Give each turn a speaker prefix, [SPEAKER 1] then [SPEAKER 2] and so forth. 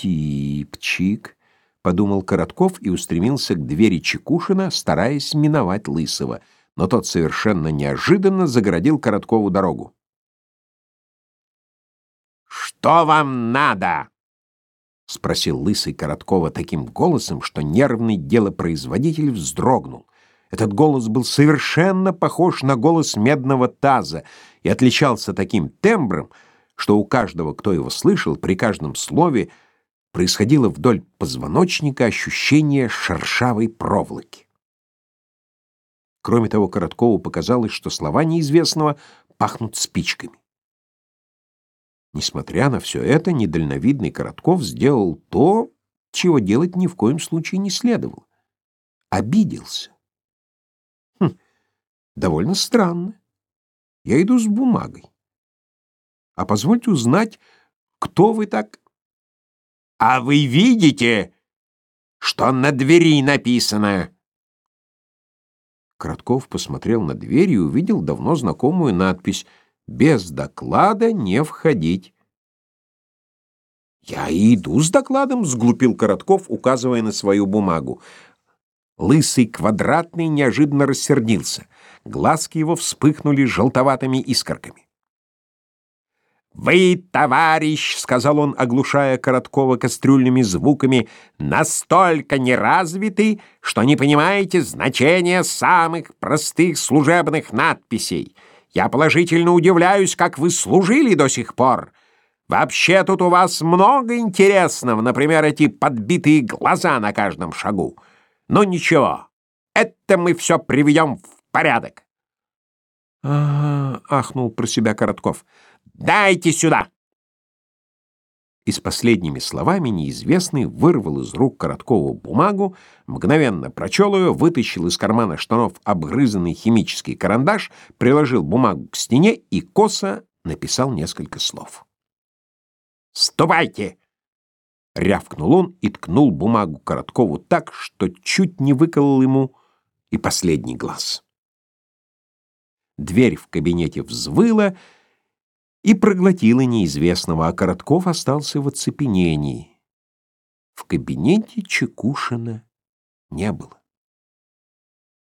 [SPEAKER 1] Типчик, подумал Коротков и устремился к двери Чекушина, стараясь миновать Лысого, но тот совершенно неожиданно загородил Короткову дорогу.
[SPEAKER 2] Что вам надо?
[SPEAKER 1] спросил лысый Короткова таким голосом, что нервный делопроизводитель вздрогнул. Этот голос был совершенно похож на голос медного таза и отличался таким тембром, что у каждого, кто его слышал, при каждом слове происходило вдоль позвоночника ощущение шершавой проволоки. Кроме того, Короткову показалось, что слова неизвестного пахнут спичками. Несмотря на все это, недальновидный Коротков сделал то, чего делать ни в коем случае не следовало. Обиделся. Хм, довольно странно. Я иду с бумагой. А позвольте узнать, кто вы так...
[SPEAKER 2] А вы видите, что на двери написано?
[SPEAKER 1] Коротков посмотрел на дверь и увидел давно знакомую надпись «Без доклада не входить». «Я и иду с докладом», — сглупил Коротков, указывая на свою бумагу. Лысый квадратный неожиданно рассердился. Глазки его вспыхнули желтоватыми искорками.
[SPEAKER 2] «Вы, товарищ, — сказал он, оглушая Короткова кастрюльными звуками, — настолько неразвиты, что не понимаете значения самых простых служебных надписей. Я положительно удивляюсь, как вы служили до сих пор. Вообще тут у вас много интересного, например, эти подбитые глаза на каждом шагу. Но ничего, это мы все приведем в порядок».
[SPEAKER 1] «А-а-а!» — ахнул про себя Коротков —
[SPEAKER 2] Дайте сюда!»
[SPEAKER 1] И с последними словами неизвестный вырвал из рук Короткова бумагу, мгновенно прочел ее, вытащил из кармана штанов обгрызанный химический карандаш, приложил бумагу к стене и косо написал несколько слов.
[SPEAKER 2] «Ступайте!» — рявкнул он и ткнул бумагу Короткову так, что чуть не выколол ему и последний глаз.
[SPEAKER 1] Дверь в кабинете взвыла, и проглотила неизвестного, а Коротков остался в оцепенении. В кабинете Чекушина не было.